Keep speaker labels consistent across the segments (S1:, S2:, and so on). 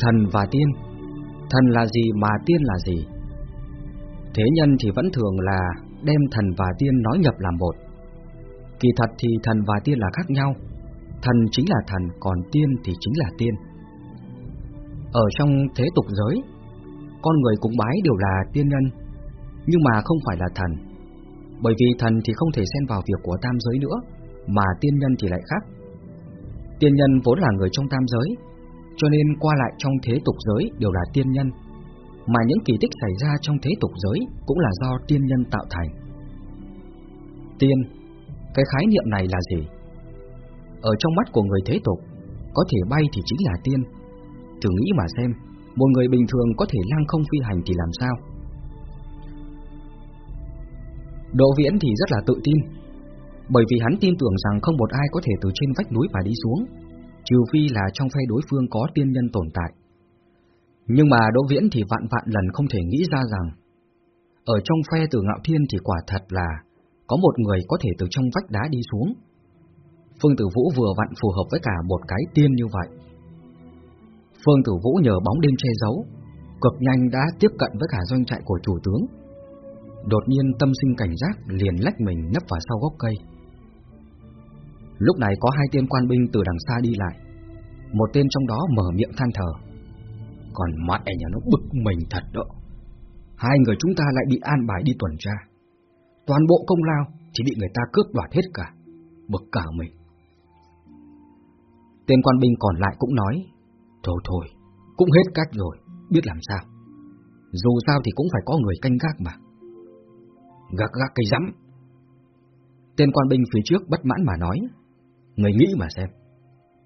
S1: Thần và tiên. Thần là gì mà tiên là gì? Thế nhân thì vẫn thường là đem thần và tiên nói nhập làm một. Kỳ thật thì thần và tiên là khác nhau. Thần chính là thần, còn tiên thì chính là tiên. Ở trong thế tục giới Con người cũng bái đều là tiên nhân Nhưng mà không phải là thần. Bởi vì thần thì không thể xen vào việc của tam giới nữa Mà tiên nhân thì lại khác. Tiên nhân vốn là người trong tam giới cho nên qua lại trong thế tục giới đều là tiên nhân, mà những kỳ tích xảy ra trong thế tục giới cũng là do tiên nhân tạo thành. Tiên, cái khái niệm này là gì? Ở trong mắt của người thế tục, có thể bay thì chính là tiên. Thử nghĩ mà xem, một người bình thường có thể lăng không phi hành thì làm sao? Đỗ Viễn thì rất là tự tin, bởi vì hắn tin tưởng rằng không một ai có thể từ trên vách núi mà đi xuống, trừ phi là trong phe đối phương có tiên nhân tồn tại. Nhưng mà Đỗ Viễn thì vạn vạn lần không thể nghĩ ra rằng, ở trong phe từ ngạo thiên thì quả thật là có một người có thể từ trong vách đá đi xuống. Phương Tử Vũ vừa vặn phù hợp với cả một cái tiên như vậy. Phương Tử Vũ nhờ bóng đêm che giấu, cực nhanh đã tiếp cận với cả doanh trại của chủ tướng. Đột nhiên tâm sinh cảnh giác liền lách mình nấp vào sau gốc cây. Lúc này có hai tên quan binh từ đằng xa đi lại. Một tên trong đó mở miệng than thở. Còn mẹ nhà nó bực mình thật đó. Hai người chúng ta lại bị an bài đi tuần tra. Toàn bộ công lao Thì bị người ta cướp đoạt hết cả. Bực cả mình. Tên quan binh còn lại cũng nói, Thôi thôi, Cũng hết cách rồi, Biết làm sao. Dù sao thì cũng phải có người canh gác mà. Gác gác cây rắm. Tên quan binh phía trước bất mãn mà nói Người nghĩ mà xem.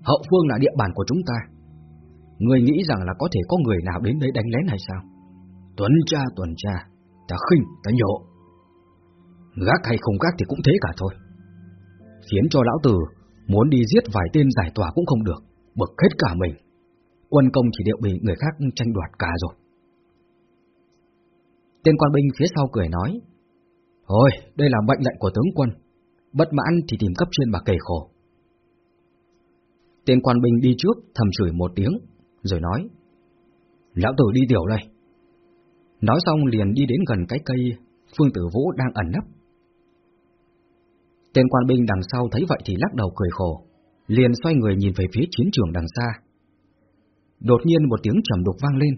S1: Hậu phương là địa bàn của chúng ta. Người nghĩ rằng là có thể có người nào đến đấy đánh lén hay sao? Tuần tra tuần tra. Ta khinh, ta nhộ Gác hay không gác thì cũng thế cả thôi. Khiến cho lão tử Muốn đi giết vài tên giải tỏa cũng không được. Bực hết cả mình. Quân công chỉ điệu bị người khác tranh đoạt cả rồi. Tên quan binh phía sau cười nói Thôi, đây là mệnh lệnh của tướng quân. Bất mãn thì tìm cấp trên mà kể khổ. Tên quan binh đi trước thầm chửi một tiếng, rồi nói Lão tử đi tiểu đây. Nói xong liền đi đến gần cái cây Phương Tử Vũ đang ẩn nấp. Tên quan binh đằng sau thấy vậy thì lắc đầu cười khổ, liền xoay người nhìn về phía chiến trường đằng xa. Đột nhiên một tiếng trầm đục vang lên.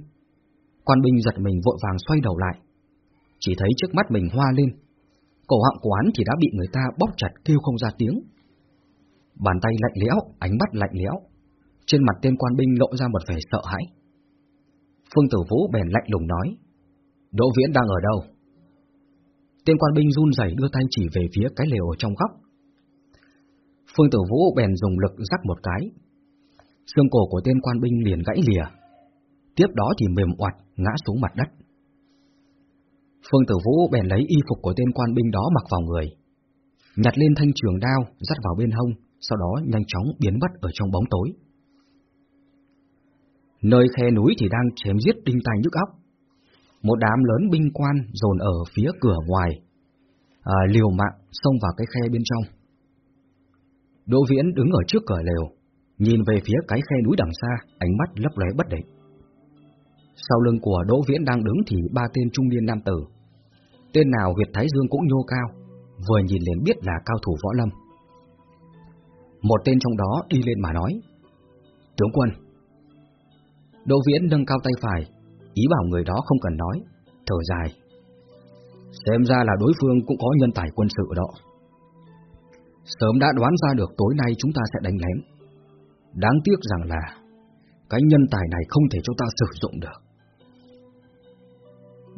S1: Quan binh giật mình vội vàng xoay đầu lại. Chỉ thấy trước mắt mình hoa lên. Cổ họng của hắn thì đã bị người ta bóp chặt kêu không ra tiếng. Bàn tay lạnh lẽo, ánh mắt lạnh lẽo. Trên mặt tên quan binh lộ ra một vẻ sợ hãi. Phương Tử Vũ bèn lạnh lùng nói. Đỗ Viễn đang ở đâu? Tên quan binh run rẩy đưa tay chỉ về phía cái lều ở trong góc. Phương Tử Vũ bèn dùng lực rắc một cái. Xương cổ của tên quan binh liền gãy lìa. Tiếp đó thì mềm oặt ngã xuống mặt đất. Phương Tử Vũ bèn lấy y phục của tên quan binh đó mặc vào người, nhặt lên thanh trường đao dắt vào bên hông, sau đó nhanh chóng biến mất ở trong bóng tối. Nơi khe núi thì đang chém giết đinh tai nhức óc. Một đám lớn binh quan dồn ở phía cửa ngoài, à, liều mạng xông vào cái khe bên trong. Đỗ Viễn đứng ở trước cửa lều, nhìn về phía cái khe núi đằng xa, ánh mắt lấp lóe bất định. Sau lưng của Đỗ Viễn đang đứng thì ba tên trung niên nam tử. Tên nào huyệt thái dương cũng nhô cao, vừa nhìn liền biết là cao thủ võ lâm. Một tên trong đó đi lên mà nói, Tướng quân. Đỗ Viễn nâng cao tay phải, Ý bảo người đó không cần nói, Thở dài. Xem ra là đối phương cũng có nhân tài quân sự đó. Sớm đã đoán ra được tối nay chúng ta sẽ đánh lén. Đáng tiếc rằng là Cái nhân tài này không thể chúng ta sử dụng được.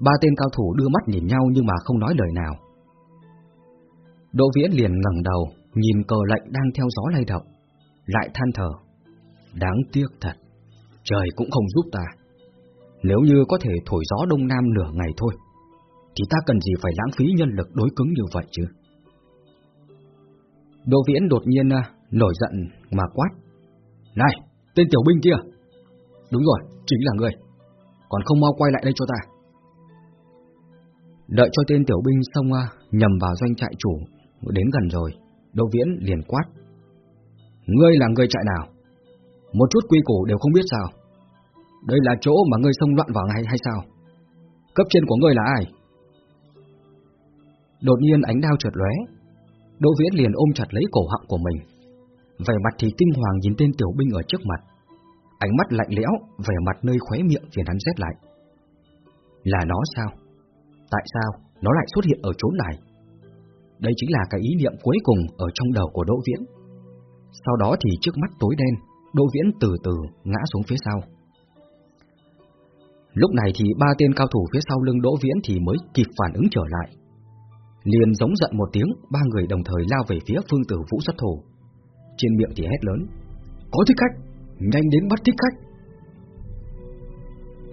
S1: Ba tên cao thủ đưa mắt nhìn nhau nhưng mà không nói lời nào. Đỗ Viễn liền ngẩng đầu nhìn cờ lệnh đang theo gió lay động, lại than thở. Đáng tiếc thật, trời cũng không giúp ta. Nếu như có thể thổi gió đông nam nửa ngày thôi, thì ta cần gì phải lãng phí nhân lực đối cứng như vậy chứ? Đỗ Viễn đột nhiên à, nổi giận mà quát. Này, tên tiểu binh kia! Đúng rồi, chính là người. Còn không mau quay lại đây cho ta. Đợi cho tên tiểu binh xong, à, nhầm vào doanh trại chủ đến gần rồi, Đỗ Viễn liền quát. Ngươi là người trại nào? Một chút quy củ đều không biết sao? Đây là chỗ mà ngươi xông loạn vào ngay hay sao? Cấp trên của ngươi là ai? Đột nhiên ánh đao trượt lóe, Đỗ Viễn liền ôm chặt lấy cổ họng của mình. Vẻ mặt thì kinh hoàng nhìn tên tiểu binh ở trước mặt. Ánh mắt lạnh lẽo, vẻ mặt nơi khóe miệng khiến hắn rét lại. Là nó sao? Tại sao nó lại xuất hiện ở chỗ này? Đây chính là cái ý niệm cuối cùng ở trong đầu của Đỗ Viễn. Sau đó thì trước mắt tối đen, Đỗ Viễn từ từ ngã xuống phía sau. Lúc này thì ba tên cao thủ phía sau lưng Đỗ Viễn thì mới kịp phản ứng trở lại. Liền giống giận một tiếng, ba người đồng thời lao về phía Phương Tử Vũ xuất thủ. Trên miệng thì hét lớn: "Có thích khách, nhanh đến bắt thích khách!"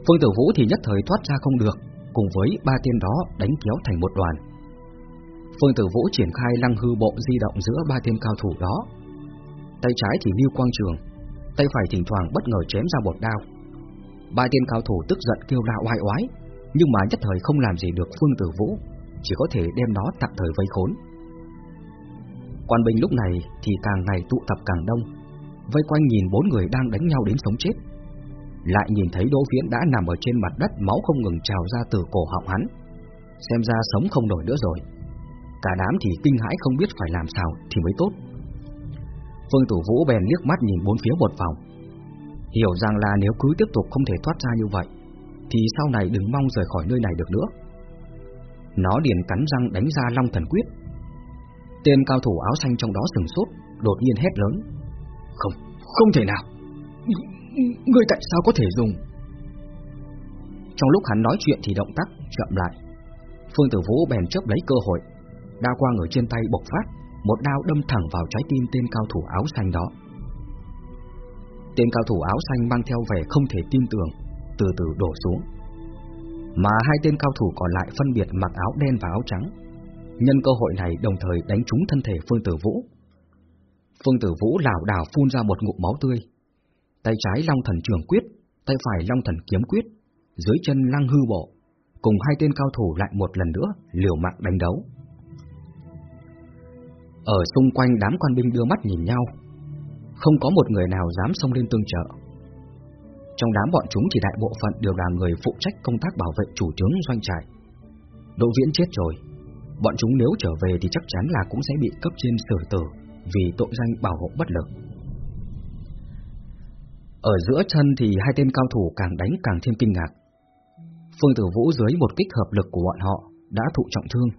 S1: Phương Tử Vũ thì nhất thời thoát ra không được, cùng với ba tên đó đánh kéo thành một đoàn. Phương Tử Vũ triển khai lăng hư bộ di động giữa ba tên cao thủ đó. Tay trái thì Lưu Quang Trường, tay phải thỉnh thoảng bất ngờ chém ra một đao. Ba tên cao thủ tức giận kêu la oai oái, nhưng mà nhất thời không làm gì được Phương Tử Vũ, chỉ có thể đem nó tạm thời vây khốn. Quan binh lúc này thì càng ngày tụ tập càng đông, vây quanh nhìn bốn người đang đánh nhau đến sống chết. Lại nhìn thấy Đỗ Viễn đã nằm ở trên mặt đất máu không ngừng trào ra từ cổ họng hắn. Xem ra sống không nổi nữa rồi. Cả đám thì kinh hãi không biết phải làm sao thì mới tốt. Phương Tử Vũ bèn liếc mắt nhìn bốn phía một vòng. Hiểu rằng là nếu cứ tiếp tục không thể thoát ra như vậy, thì sau này đừng mong rời khỏi nơi này được nữa. Nó liền cắn răng đánh ra Long Thần Quyết. Tên cao thủ áo xanh trong đó sừng sốt, đột nhiên hét lớn. Không, không thể nào. ngươi tại sao có thể dùng? Trong lúc hắn nói chuyện thì động tác chậm lại. Phương Tử Vũ bèn chớp lấy cơ hội, đao quang ở trên tay bộc phát, một đao đâm thẳng vào trái tim tên cao thủ áo xanh đó. Tên cao thủ áo xanh mang theo vẻ không thể tin tưởng, từ từ đổ xuống. Mà hai tên cao thủ còn lại phân biệt mặc áo đen và áo trắng, nhân cơ hội này đồng thời đánh trúng thân thể Phương Tử Vũ. Phương Tử Vũ lảo đảo phun ra một ngụm máu tươi. Tay trái Long Thần Trường Quyết, tay phải Long Thần Kiếm Quyết, dưới chân Lăng Hư Bộ, cùng hai tên cao thủ lại một lần nữa liều mạng đánh đấu. Ở xung quanh đám quan binh đưa mắt nhìn nhau, không có một người nào dám xông lên tương trợ. Trong đám bọn chúng chỉ đại bộ phận đều là người phụ trách công tác bảo vệ chủ trướng doanh trại. Đỗ Viễn chết rồi, bọn chúng nếu trở về thì chắc chắn là cũng sẽ bị cấp trên xử tử vì tội danh bảo hộ bất lực. Ở giữa chân thì hai tên cao thủ càng đánh càng thêm kinh ngạc. Phương Tử Vũ dưới một kích hợp lực của bọn họ đã thụ trọng thương,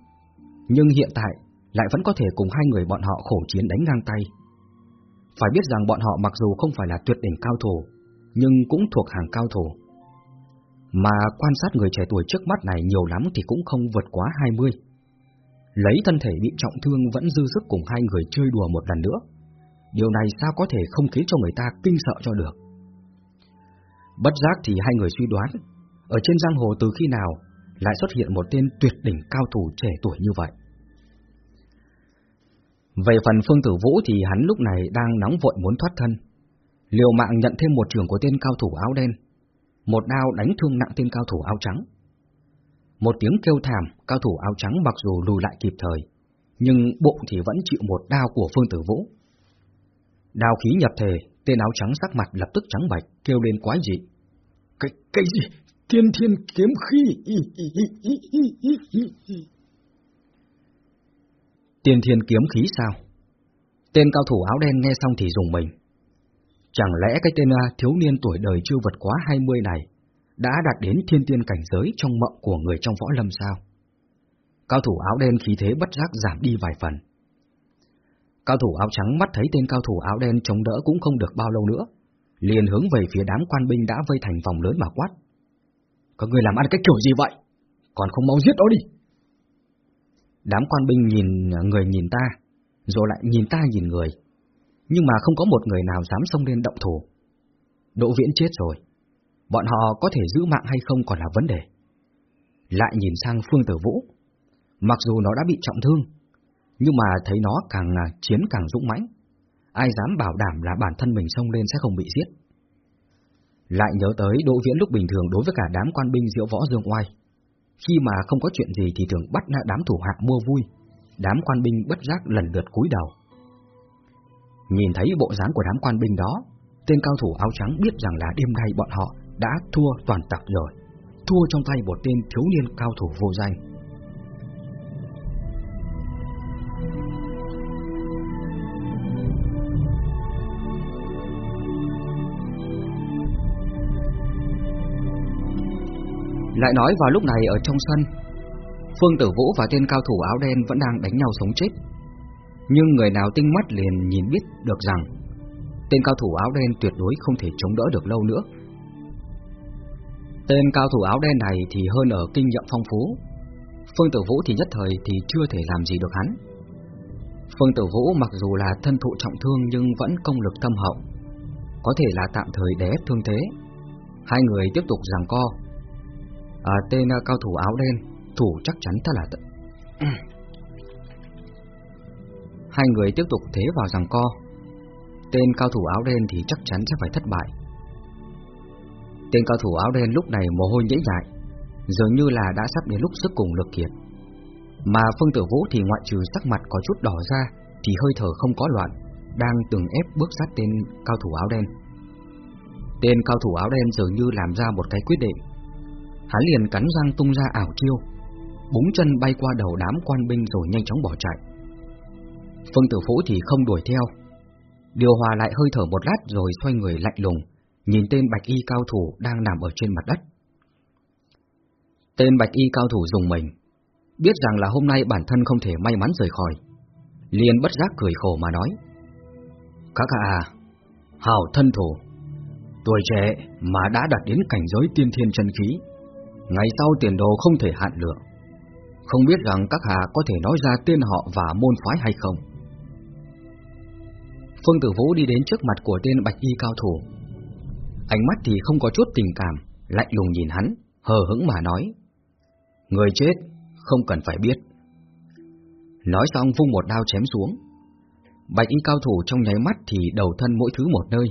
S1: nhưng hiện tại lại vẫn có thể cùng hai người bọn họ khổ chiến đánh ngang tay. Phải biết rằng bọn họ mặc dù không phải là tuyệt đỉnh cao thủ, nhưng cũng thuộc hàng cao thủ. Mà quan sát người trẻ tuổi trước mắt này nhiều lắm thì cũng không vượt quá 20. Lấy thân thể bị trọng thương vẫn dư sức cùng hai người chơi đùa một lần nữa. Điều này sao có thể không khiến cho người ta kinh sợ cho được. Bất giác thì hai người suy đoán, ở trên giang hồ từ khi nào lại xuất hiện một tên tuyệt đỉnh cao thủ trẻ tuổi như vậy. Về phần Phương Tử Vũ thì hắn lúc này đang nóng vội muốn thoát thân. Liều mạng nhận thêm một trường của tên cao thủ áo đen, một đao đánh thương nặng tên cao thủ áo trắng. Một tiếng kêu thảm, cao thủ áo trắng mặc dù lùi lại kịp thời, nhưng bụng thì vẫn chịu một đao của Phương Tử Vũ. Đao khí nhập thể, tên áo trắng sắc mặt lập tức trắng bạch, kêu lên quái dị.
S2: Cái, cái gì? Thiên thiên kiếm khí!
S1: Tiên thiên kiếm khí sao? Tên cao thủ áo đen nghe xong thì dùng mình. Chẳng lẽ cái tên à, thiếu niên tuổi đời chưa vượt quá 20 này đã đạt đến thiên tiên cảnh giới trong mộng của người trong võ lâm sao? Cao thủ áo đen khí thế bất giác giảm đi vài phần. Cao thủ áo trắng mắt thấy tên cao thủ áo đen chống đỡ cũng không được bao lâu nữa, liền hướng về phía đám quan binh đã vây thành vòng lớn mà quát.
S2: Các người làm ăn cái kiểu gì vậy? Còn không mau giết nó đi!
S1: Đám quan binh nhìn à, người nhìn ta, rồi lại nhìn ta nhìn người, nhưng mà không có một người nào dám xông lên động thủ. Đỗ Viễn chết rồi, bọn họ có thể giữ mạng hay không còn là vấn đề. Lại nhìn sang Phương Tử Vũ, mặc dù nó đã bị trọng thương, nhưng mà thấy nó càng à, chiến càng dũng mãnh, ai dám bảo đảm là bản thân mình xông lên sẽ không bị giết. Lại nhớ tới Đỗ Viễn lúc bình thường đối với cả đám quan binh diễu võ dương oai, khi mà không có chuyện gì thì thường bắt đám thủ hạ mua vui, đám quan binh bất giác lần lượt cúi đầu. Nhìn thấy bộ dáng của đám quan binh đó, tên cao thủ áo trắng biết rằng là đêm nay bọn họ đã thua toàn tập rồi, thua trong tay một tên thiếu niên cao thủ vô danh. Lại nói vào lúc này ở trong sân, Phương Tử Vũ và tên cao thủ áo đen vẫn đang đánh nhau sống chết. Nhưng người nào tinh mắt liền nhìn biết được rằng tên cao thủ áo đen tuyệt đối không thể chống đỡ được lâu nữa. Tên cao thủ áo đen này thì hơn ở kinh nghiệm phong phú, Phương Tử Vũ thì nhất thời thì chưa thể làm gì được hắn. Phương Tử Vũ mặc dù là thân thụ trọng thương nhưng vẫn công lực thâm hậu, có thể là tạm thời đè ép thương thế. Hai người tiếp tục giằng co. À, tên ờ, cao thủ áo đen thủ chắc chắn thật là tận. Hai người tiếp tục thế vào giằng co. Tên cao thủ áo đen thì chắc chắn sẽ phải thất bại. Tên cao thủ áo đen lúc này mồ hôi nhễ nhại, dường như là đã sắp đến lúc sức cùng lực kiệt. Mà Phương Tử Vũ thì ngoại trừ sắc mặt có chút đỏ ra thì hơi thở không có loạn, đang từng ép bước sát tên cao thủ áo đen. Tên cao thủ áo đen dường như làm ra một cái quyết định. Hắn liền cắn răng tung ra ảo chiêu, búng chân bay qua đầu đám quan binh rồi nhanh chóng bỏ chạy. Phương Tử Vũ thì không đuổi theo, điều hòa lại hơi thở một lát rồi xoay người lạnh lùng, nhìn tên bạch y cao thủ đang nằm ở trên mặt đất. Tên bạch y cao thủ dùng mình, biết rằng là hôm nay bản thân không thể may mắn rời khỏi, liền bất giác cười khổ mà nói. Các hạ à, thân thủ, tuổi trẻ mà đã đạt đến cảnh giới tiên thiên chân khí, ngày sau tiền đồ không thể hạn lượng. Không biết rằng các hạ có thể nói ra tên họ và môn phái hay không? Phương Tử Vũ đi đến trước mặt của tên bạch y cao thủ. Ánh mắt thì không có chút tình cảm, lạnh lùng nhìn hắn, hờ hững mà nói. Người chết, không cần phải biết. Nói xong vung một đao chém xuống. Bạch y cao thủ trong nháy mắt thì đầu thân mỗi thứ một nơi,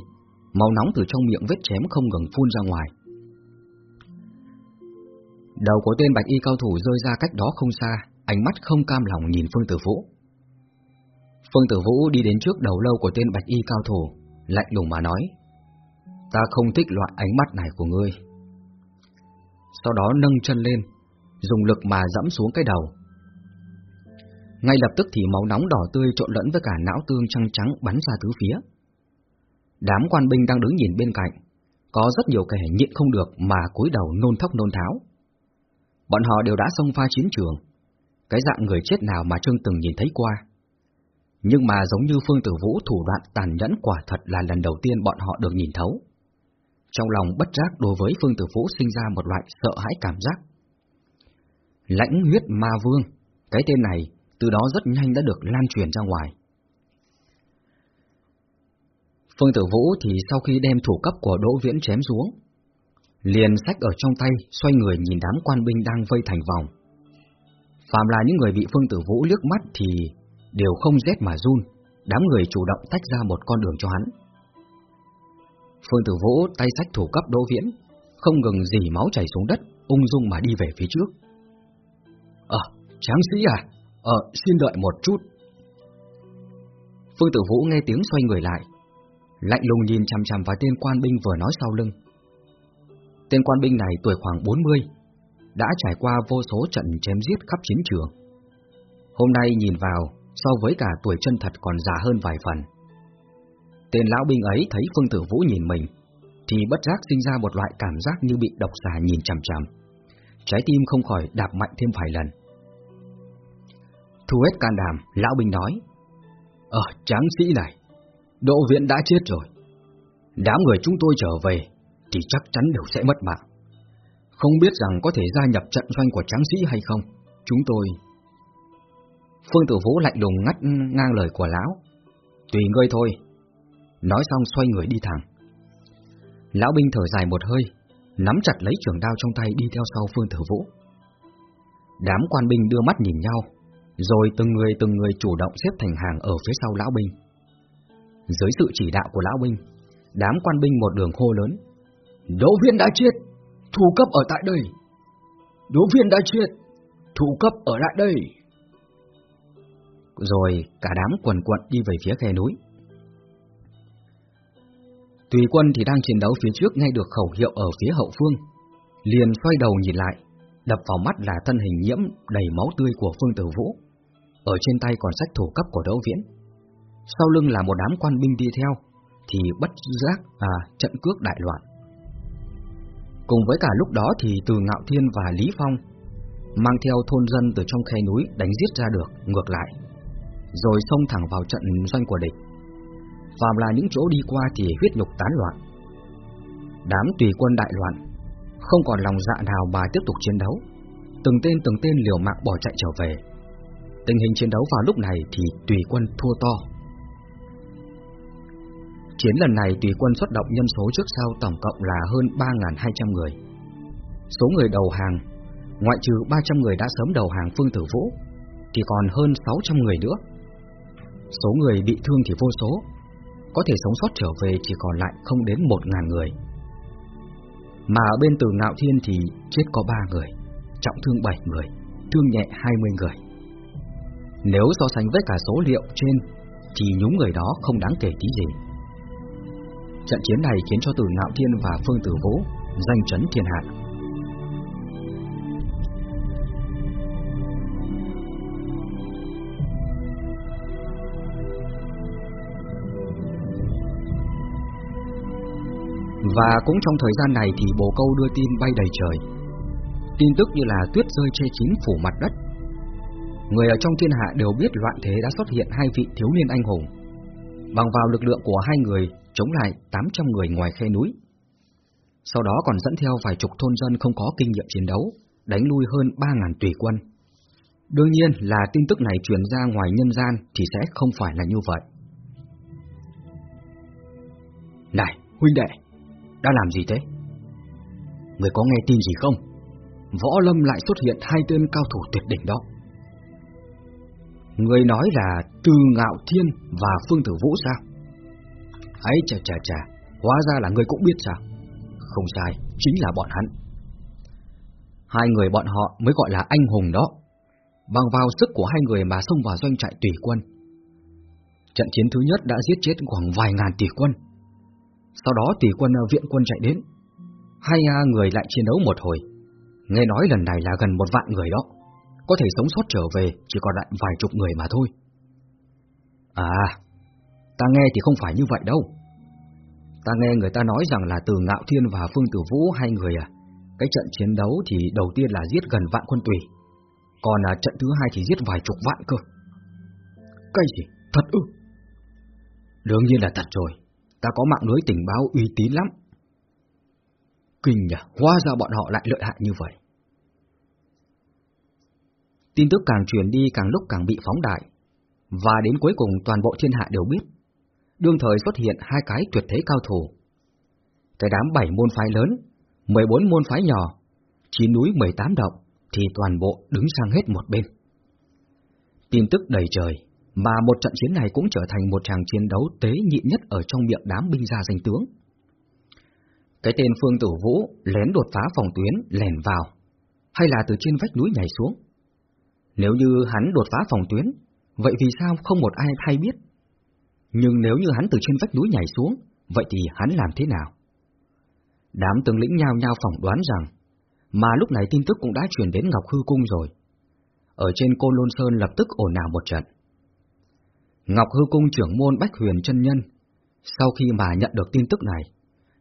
S1: máu nóng từ trong miệng vết chém không ngừng phun ra ngoài. Đầu của tên bạch y cao thủ rơi ra cách đó không xa, ánh mắt không cam lòng nhìn Phương Tử Vũ. Phương Tử Vũ đi đến trước đầu lâu của tên bạch y cao thủ, lạnh lùng mà nói, ta không thích loại ánh mắt này của ngươi. Sau đó nâng chân lên, dùng lực mà dẫm xuống cái đầu. Ngay lập tức thì máu nóng đỏ tươi trộn lẫn với cả não tương trắng trắng bắn ra tứ phía. Đám quan binh đang đứng nhìn bên cạnh, có rất nhiều kẻ nhịn không được mà cúi đầu nôn thóc nôn tháo. Bọn họ đều đã xông pha chiến trường, cái dạng người chết nào mà Trương từng nhìn thấy qua. Nhưng mà giống như Phương Tử Vũ thủ đoạn tàn nhẫn quả thật là lần đầu tiên bọn họ được nhìn thấu. Trong lòng bất giác đối với Phương Tử Vũ sinh ra một loại sợ hãi cảm giác. Lãnh huyết ma vương, cái tên này từ đó rất nhanh đã được lan truyền ra ngoài. Phương Tử Vũ thì sau khi đem thủ cấp của Đỗ Viễn chém xuống, liền sách ở trong tay, xoay người nhìn đám quan binh đang vây thành vòng. Phạm là những người bị Phương Tử Vũ liếc mắt thì đều không rét mà run, đám người chủ động tách ra một con đường cho hắn. Phương Tử Vũ tay sách thủ cấp Đỗ Viễn, không ngừng dì máu chảy xuống đất, ung dung mà đi về phía trước. Ờ, tráng sĩ à, ờ, xin đợi một chút. Phương Tử Vũ nghe tiếng xoay người lại, lạnh lùng nhìn chằm chằm vào tên quan binh vừa nói sau lưng. Tên quan binh này tuổi khoảng 40, đã trải qua vô số trận chém giết khắp chiến trường. Hôm nay nhìn vào, so với cả tuổi chân thật còn già hơn vài phần. Tên lão binh ấy thấy Phương Tử Vũ nhìn mình, thì bất giác sinh ra một loại cảm giác như bị độc xà nhìn chằm chằm. Trái tim không khỏi đạp mạnh thêm vài lần. Thu hết can đảm, lão binh nói, Ờ, tráng sĩ này, độ viện đã chết rồi. Đám người chúng tôi trở về, thì chắc chắn đều sẽ mất mạng. Không biết rằng có thể gia nhập trận doanh của tráng sĩ hay không, chúng tôi... Phương Tử Vũ lạnh lùng ngắt ngang lời của lão. Tùy ngươi thôi. Nói xong xoay người đi thẳng. Lão binh thở dài một hơi, nắm chặt lấy trường đao trong tay đi theo sau Phương Tử Vũ. Đám quan binh đưa mắt nhìn nhau, rồi từng người từng người chủ động xếp thành hàng ở phía sau lão binh. Dưới sự chỉ đạo của lão binh, đám quan binh một đường hô lớn, Đỗ viên đã chết, thủ cấp ở tại đây. Đỗ viên đã chết, thủ cấp ở lại đây. Rồi cả đám quần quận đi về phía khe núi. Tùy quân thì đang chiến đấu phía trước ngay được khẩu hiệu ở phía hậu phương, liền xoay đầu nhìn lại, đập vào mắt là thân hình nhiễm đầy máu tươi của Phương Tử Vũ, ở trên tay còn sách thủ cấp của Đỗ Viễn. Sau lưng là một đám quan binh đi theo, thì bất giác à trận cước đại loạn. Cùng với cả lúc đó thì từ Ngạo Thiên và Lý Phong mang theo thôn dân từ trong khe núi đánh giết ra được ngược lại, rồi xông thẳng vào trận doanh của địch. Phàm là những chỗ đi qua thì huyết nhục tán loạn. Đám tùy quân đại loạn, không còn lòng dạ nào mà tiếp tục chiến đấu. Từng tên từng tên liều mạng bỏ chạy trở về. Tình hình chiến đấu vào lúc này thì tùy quân thua to. Chiến lần này tùy quân xuất động nhân số trước sau tổng cộng là hơn 3.200 người. Số người đầu hàng, ngoại trừ 300 người đã sớm đầu hàng Phương Tử Vũ, thì còn hơn 600 người nữa. Số người bị thương thì vô số, có thể sống sót trở về chỉ còn lại không đến 1.000 người. Mà ở bên từ Ngạo Thiên thì chết có 3 người, trọng thương 7 người, thương nhẹ 20 người. Nếu so sánh với cả số liệu trên thì nhúng người đó không đáng kể tí gì. Trận chiến này khiến cho tử Ngạo Thiên và Phương Tử Vũ danh chấn thiên hạ. Và cũng trong thời gian này thì bồ câu đưa tin bay đầy trời. Tin tức như là tuyết rơi che chín phủ mặt đất. Người ở trong thiên hạ đều biết loạn thế đã xuất hiện hai vị thiếu niên anh hùng. Bằng vào lực lượng của hai người chống lại 800 người ngoài khe núi. Sau đó còn dẫn theo vài chục thôn dân không có kinh nghiệm chiến đấu, đánh lui hơn 3.000 tùy quân. Đương nhiên là tin tức này truyền ra ngoài nhân gian thì sẽ không phải là như vậy. Này, huynh đệ, đã làm gì thế? Người có nghe tin gì không? Võ Lâm lại xuất hiện hai tên cao thủ tuyệt đỉnh đó. Người nói là Từ Ngạo Thiên và Phương Tử Vũ sao? Ấy chà chà chà, hóa ra là người cũng biết sao? Không sai, chính là bọn hắn. Hai người bọn họ mới gọi là anh hùng đó. Bằng vào sức của hai người mà xông vào doanh trại tùy quân. Trận chiến thứ nhất đã giết chết khoảng vài ngàn tỷ quân. Sau đó tỷ quân ờ, viện quân chạy đến. Hai à, người lại chiến đấu một hồi. Nghe nói lần này là gần một vạn người đó. Có thể sống sót trở về chỉ còn lại vài chục người mà thôi. À, Ta nghe thì không phải như vậy đâu. Ta nghe người ta nói rằng là từ Ngạo Thiên và Phương Tử Vũ hai người à, cái trận chiến đấu thì đầu tiên là giết gần vạn quân tùy, còn à, trận thứ hai thì giết vài chục vạn cơ. Cái gì? Thật ư? Đương nhiên là thật rồi, ta có mạng lưới tình báo uy tín lắm. Kinh nhỉ, hóa ra bọn họ lại lợi hại như vậy. Tin tức càng truyền đi càng lúc càng bị phóng đại, và đến cuối cùng toàn bộ thiên hạ đều biết đương thời xuất hiện hai cái tuyệt thế cao thủ. Cái đám bảy môn phái lớn, 14 môn phái nhỏ, chín núi 18 động, thì toàn bộ đứng sang hết một bên. Tin tức đầy trời, mà một trận chiến này cũng trở thành một tràng chiến đấu tế nhị nhất ở trong miệng đám binh gia danh tướng. Cái tên Phương Tử Vũ lén đột phá phòng tuyến, lèn vào, hay là từ trên vách núi nhảy xuống? Nếu như hắn đột phá phòng tuyến, vậy vì sao không một ai hay biết? Nhưng nếu như hắn từ trên vách núi nhảy xuống, vậy thì hắn làm thế nào? Đám tướng lĩnh nhao nhao phỏng đoán rằng, mà lúc này tin tức cũng đã truyền đến Ngọc Hư Cung rồi. Ở trên Côn Lôn Sơn lập tức ồn ào một trận. Ngọc Hư Cung trưởng môn Bách Huyền chân Nhân, sau khi mà nhận được tin tức này,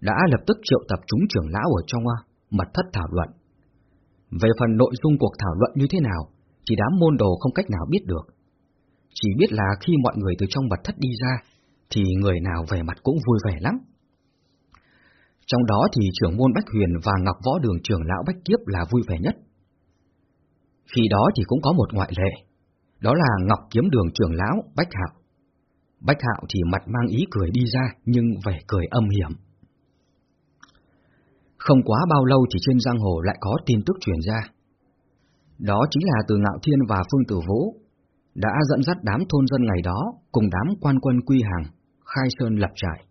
S1: đã lập tức triệu tập chúng trưởng lão ở trong à, mật thất thảo luận. Về phần nội dung cuộc thảo luận như thế nào, chỉ đám môn đồ không cách nào biết được. Chỉ biết là khi mọi người từ trong mật thất đi ra, thì người nào về mặt cũng vui vẻ lắm. Trong đó thì trưởng môn Bách Huyền và Ngọc Võ Đường trưởng lão Bách Kiếp là vui vẻ nhất. Khi đó thì cũng có một ngoại lệ, đó là Ngọc Kiếm Đường trưởng lão Bách Hạo. Bách Hạo thì mặt mang ý cười đi ra nhưng vẻ cười âm hiểm. Không quá bao lâu thì trên giang hồ lại có tin tức truyền ra. Đó chính là từ Ngạo Thiên và Phương Tử Vũ đã dẫn dắt đám thôn dân ngày đó cùng đám quan quân quy hàng, khai sơn lập trại.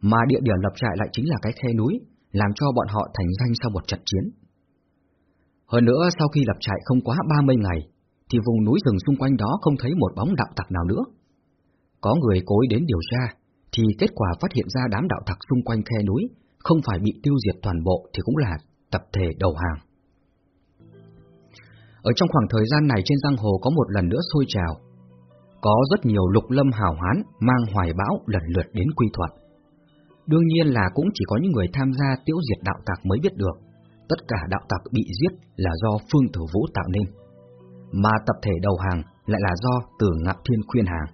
S1: Mà địa điểm lập trại lại chính là cái khe núi, làm cho bọn họ thành danh sau một trận chiến. Hơn nữa, sau khi lập trại không quá 30 ngày, thì vùng núi rừng xung quanh đó không thấy một bóng đạo tặc nào nữa. Có người cố ý đến điều tra, thì kết quả phát hiện ra đám đạo tặc xung quanh khe núi không phải bị tiêu diệt toàn bộ thì cũng là tập thể đầu hàng. Ở trong khoảng thời gian này trên giang hồ có một lần nữa sôi trào. Có rất nhiều lục lâm hào hán mang hoài bão lần lượt đến quy thuận. Đương nhiên là cũng chỉ có những người tham gia tiêu diệt đạo tặc mới biết được, tất cả đạo tặc bị giết là do Phương Tử Vũ tạo nên, mà tập thể đầu hàng lại là do Tử Ngạo Thiên khuyên hàng.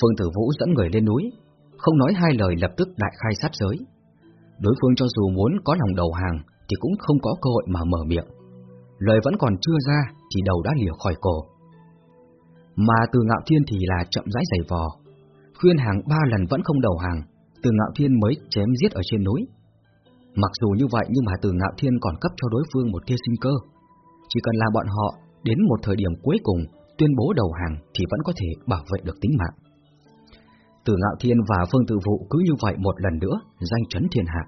S1: Phương Tử Vũ dẫn người lên núi, không nói hai lời lập tức đại khai sát giới. Đối phương cho dù muốn có lòng đầu hàng thì cũng không có cơ hội mà mở miệng. Lời vẫn còn chưa ra thì đầu đã lìa khỏi cổ. Mà từ ngạo thiên thì là chậm rãi giày vò. Khuyên hàng ba lần vẫn không đầu hàng, từ ngạo thiên mới chém giết ở trên núi. Mặc dù như vậy nhưng mà từ ngạo thiên còn cấp cho đối phương một tia sinh cơ. Chỉ cần là bọn họ đến một thời điểm cuối cùng tuyên bố đầu hàng thì vẫn có thể bảo vệ được tính mạng. Từ Ngạo Thiên và Phương Tự Vụ cứ như vậy một lần nữa danh chấn thiên hạ.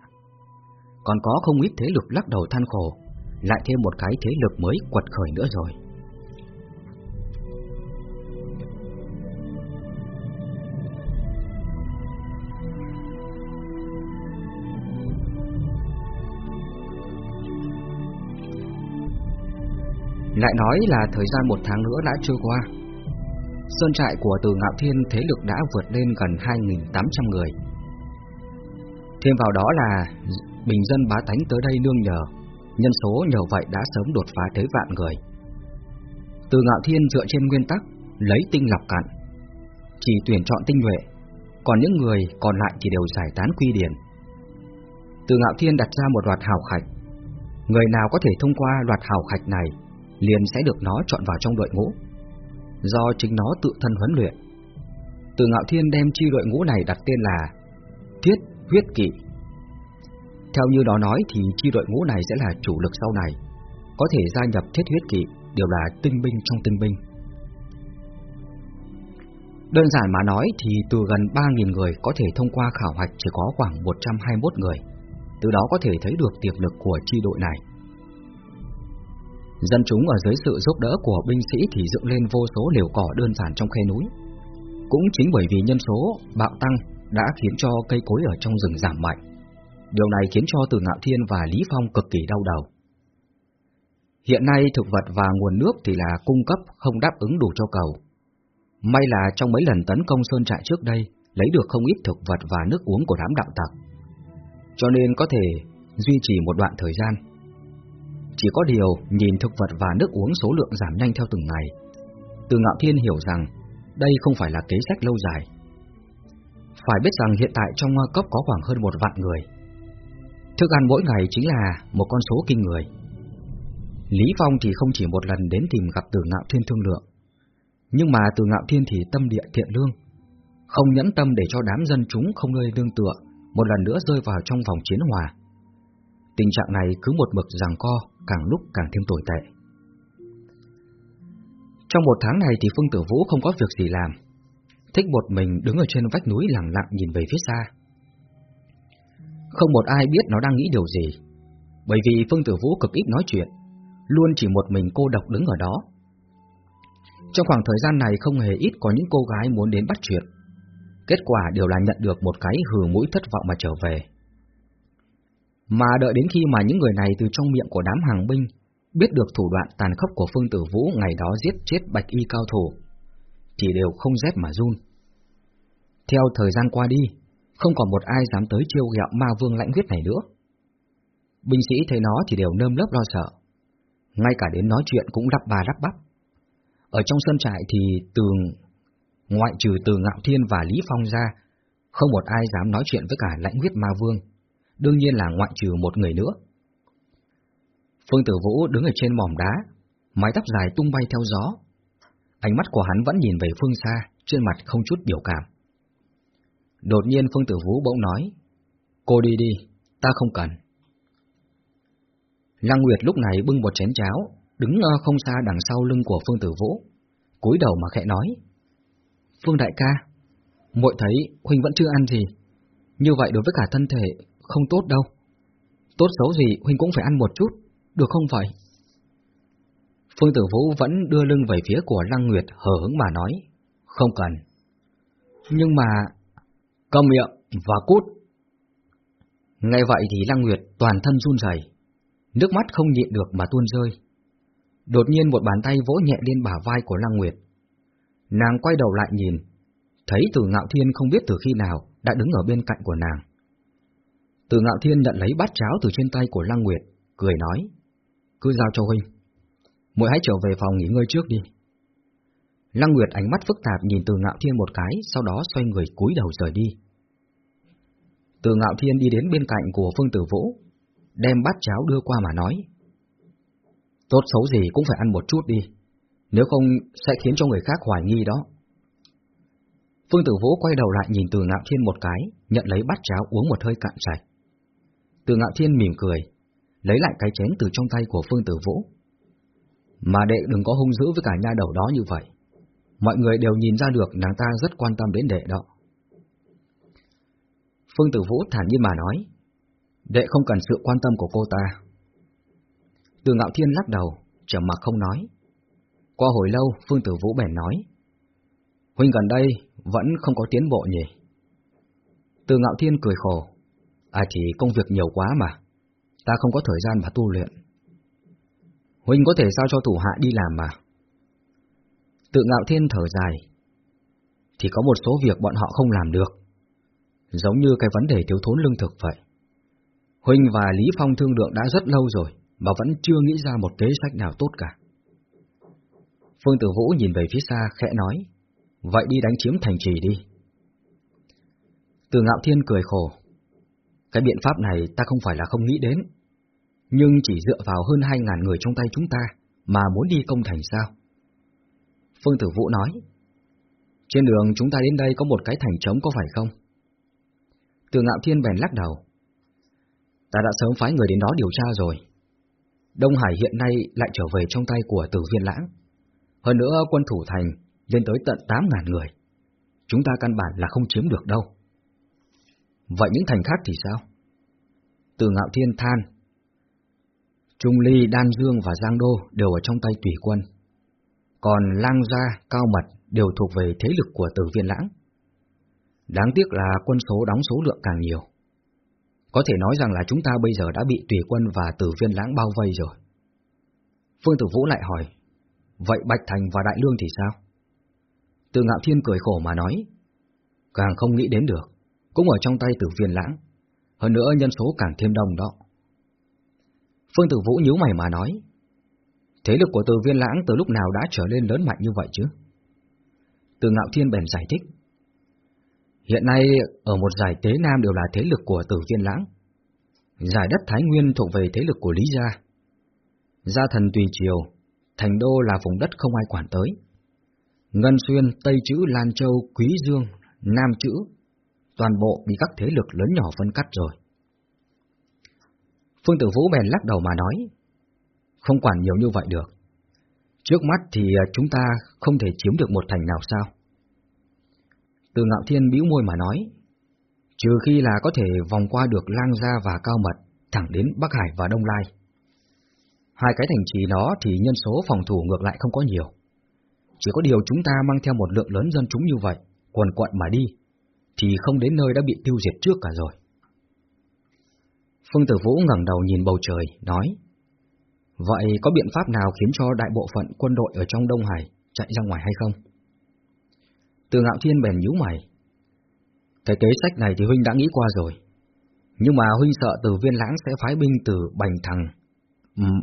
S1: Còn có không ít thế lực lắc đầu than khổ, lại thêm một cái thế lực mới quật khởi nữa rồi. Lại nói là thời gian một tháng nữa đã trôi qua Sơn trại của Từ Ngạo Thiên thế lực đã vượt lên gần 2.800 người. Thêm vào đó là bình dân bá tánh tới đây nương nhờ, nhân số nhờ vậy đã sớm đột phá tới vạn người. Từ Ngạo Thiên dựa trên nguyên tắc lấy tinh lọc cạn, chỉ tuyển chọn tinh nhuệ, còn những người còn lại thì đều giải tán quy điển. Từ Ngạo Thiên đặt ra một loạt hào khạch, người nào có thể thông qua loạt hào khạch này liền sẽ được nó chọn vào trong đội ngũ do chính nó tự thân huấn luyện. Từ Ngạo Thiên đem chi đội ngũ này đặt tên là Thiết Huyết Kỵ. Theo như đó nói thì chi đội ngũ này sẽ là chủ lực sau này, có thể gia nhập Thiết Huyết Kỵ đều là tinh binh trong tinh binh. Đơn giản mà nói thì từ gần 3.000 người có thể thông qua khảo hạch chỉ có khoảng 121 người, từ đó có thể thấy được tiềm lực của chi đội này. Dân chúng ở dưới sự giúp đỡ của binh sĩ thì dựng lên vô số liều cỏ đơn giản trong khe núi. Cũng chính bởi vì nhân số bạo tăng đã khiến cho cây cối ở trong rừng giảm mạnh. Điều này khiến cho Từ Ngạo Thiên và Lý Phong cực kỳ đau đầu. Hiện nay thực vật và nguồn nước thì là cung cấp không đáp ứng đủ cho cầu. May là trong mấy lần tấn công sơn trại trước đây, lấy được không ít thực vật và nước uống của đám đạo tặc. Cho nên có thể duy trì một đoạn thời gian chỉ có điều, nhìn thực vật và nước uống số lượng giảm nhanh theo từng ngày. Từ Ngạo Thiên hiểu rằng, đây không phải là kế sách lâu dài. Phải biết rằng hiện tại trong cấp có khoảng hơn một vạn người. Thức ăn mỗi ngày chính là một con số kinh người. Lý Phong thì không chỉ một lần đến tìm gặp Từ Ngạo Thiên thương lượng. Nhưng mà Từ Ngạo Thiên thì tâm địa thiện lương, không nhẫn tâm để cho đám dân chúng không nơi nương tựa, một lần nữa rơi vào trong vòng chiến hòa. Tình trạng này cứ một mực giằng co, càng lúc càng thêm tồi tệ. Trong một tháng này thì Phương Tử Vũ không có việc gì làm, thích một mình đứng ở trên vách núi lặng lặng nhìn về phía xa. Không một ai biết nó đang nghĩ điều gì, bởi vì Phương Tử Vũ cực ít nói chuyện, luôn chỉ một mình cô độc đứng ở đó. Trong khoảng thời gian này không hề ít có những cô gái muốn đến bắt chuyện, kết quả đều là nhận được một cái hừ mũi thất vọng mà trở về. Mà đợi đến khi mà những người này từ trong miệng của đám hàng binh biết được thủ đoạn tàn khốc của Phương Tử Vũ ngày đó giết chết bạch y cao thủ, thì đều không dép mà run. Theo thời gian qua đi, không còn một ai dám tới chiêu ghẹo ma vương lãnh huyết này nữa. Binh sĩ thấy nó thì đều nơm lớp lo sợ, ngay cả đến nói chuyện cũng lắp bà lắp bắp. Ở trong sân trại thì tường, ngoại trừ từ Ngạo Thiên và Lý Phong ra, không một ai dám nói chuyện với cả lãnh huyết ma vương đương nhiên là ngoại trừ một người nữa. Phương Tử Vũ đứng ở trên mỏm đá, mái tóc dài tung bay theo gió. Ánh mắt của hắn vẫn nhìn về phương xa, trên mặt không chút biểu cảm. Đột nhiên Phương Tử Vũ bỗng nói, cô đi đi, ta không cần. Lăng Nguyệt lúc này bưng một chén cháo, đứng ờ, không xa đằng sau lưng của Phương Tử Vũ, cúi đầu mà khẽ nói. Phương đại ca, muội thấy Huynh vẫn chưa ăn gì, như vậy đối với cả thân thể không tốt đâu. Tốt xấu gì Huynh cũng phải ăn một chút, được không vậy? Phương Tử Vũ vẫn đưa lưng về phía của Lăng Nguyệt hờ hững mà nói, không cần. Nhưng mà...
S2: Cầm miệng và cút.
S1: Ngay vậy thì Lăng Nguyệt toàn thân run rẩy, nước mắt không nhịn được mà tuôn rơi. Đột nhiên một bàn tay vỗ nhẹ lên bả vai của Lăng Nguyệt. Nàng quay đầu lại nhìn, thấy Từ Ngạo Thiên không biết từ khi nào đã đứng ở bên cạnh của nàng. Từ Ngạo Thiên nhận lấy bát cháo từ trên tay của Lăng Nguyệt, cười nói, cứ giao cho huynh. muội hãy trở về phòng nghỉ ngơi trước đi. Lăng Nguyệt ánh mắt phức tạp nhìn Từ Ngạo Thiên một cái, sau đó xoay người cúi đầu rời đi. Từ Ngạo Thiên đi đến bên cạnh của Phương Tử Vũ, đem bát cháo đưa qua mà nói. Tốt xấu gì cũng phải ăn một chút đi, nếu không sẽ khiến cho người khác hoài nghi đó. Phương Tử Vũ quay đầu lại nhìn Từ Ngạo Thiên một cái, nhận lấy bát cháo uống một hơi cạn sạch. Từ Ngạo Thiên mỉm cười, lấy lại cái chén từ trong tay của Phương Tử Vũ. Mà đệ đừng có hung dữ với cả nha đầu đó như vậy. Mọi người đều nhìn ra được nàng ta rất quan tâm đến đệ đó. Phương Tử Vũ thản nhiên mà nói, đệ không cần sự quan tâm của cô ta. Từ Ngạo Thiên lắc đầu, trầm mặc không nói. Qua hồi lâu, Phương Tử Vũ bèn nói, Huynh gần đây vẫn không có tiến bộ nhỉ? Từ Ngạo Thiên cười khổ, À thì công việc nhiều quá mà, ta không có thời gian mà tu luyện. Huynh có thể sao cho thủ hạ đi làm mà. Tự ngạo thiên thở dài. Thì có một số việc bọn họ không làm được. Giống như cái vấn đề thiếu thốn lương thực vậy. Huynh và Lý Phong thương lượng đã rất lâu rồi, mà vẫn chưa nghĩ ra một kế sách nào tốt cả. Phương Tử Vũ nhìn về phía xa, khẽ nói, vậy đi đánh chiếm thành trì đi. Từ Ngạo Thiên cười khổ, cái biện pháp này ta không phải là không nghĩ đến, nhưng chỉ dựa vào hơn hai ngàn người trong tay chúng ta mà muốn đi công thành sao? Phương Tử Vũ nói, trên đường chúng ta đến đây có một cái thành trống có phải không? Từ Ngạo Thiên bèn lắc đầu. Ta đã sớm phái người đến đó điều tra rồi. Đông Hải hiện nay lại trở về trong tay của Tử Viên Lãng. Hơn nữa quân thủ thành lên tới tận 8.000 người. Chúng ta căn bản là không chiếm được đâu. Vậy những thành khác thì sao? Từ Ngạo Thiên than. Trung Ly, Đan Dương và Giang Đô đều ở trong tay tùy quân. Còn Lang Gia, Cao Mật đều thuộc về thế lực của Tử Viên Lãng. Đáng tiếc là quân số đóng số lượng càng nhiều. Có thể nói rằng là chúng ta bây giờ đã bị tùy quân và Tử Viên Lãng bao vây rồi. Phương Tử Vũ lại hỏi, vậy Bạch Thành và Đại Lương thì sao? Từ Ngạo Thiên cười khổ mà nói, càng không nghĩ đến được cũng ở trong tay tử viên lãng, hơn nữa nhân số càng thêm đông đó. Phương Tử Vũ nhíu mày mà nói, thế lực của tử viên lãng từ lúc nào đã trở lên lớn mạnh như vậy chứ? Từ Ngạo Thiên bèn giải thích, hiện nay ở một giải tế Nam đều là thế lực của tử viên lãng, giải đất Thái Nguyên thuộc về thế lực của Lý Gia, Gia thần Tùy Triều, Thành Đô là vùng đất không ai quản tới. Ngân Xuyên, Tây Chữ, Lan Châu, Quý Dương, Nam Chữ toàn bộ bị các thế lực lớn nhỏ phân cắt rồi. Phương Tử Vũ bèn lắc đầu mà nói, không quản nhiều như vậy được. Trước mắt thì à, chúng ta không thể chiếm được một thành nào sao? Từ Ngạo Thiên bĩu môi mà nói, trừ khi là có thể vòng qua được Lang Gia và Cao Mật, thẳng đến Bắc Hải và Đông Lai. Hai cái thành trì đó thì nhân số phòng thủ ngược lại không có nhiều. Chỉ có điều chúng ta mang theo một lượng lớn dân chúng như vậy, quần quận mà đi, thì không đến nơi đã bị tiêu diệt trước cả rồi. Phương Tử Vũ ngẩng đầu nhìn bầu trời, nói Vậy có biện pháp nào khiến cho đại bộ phận quân đội ở trong Đông Hải chạy ra ngoài hay không? Từ ngạo thiên bèn nhíu mày. Cái kế sách này thì Huynh đã nghĩ qua rồi. Nhưng mà Huynh sợ từ viên lãng sẽ phái binh từ Bành Thằng,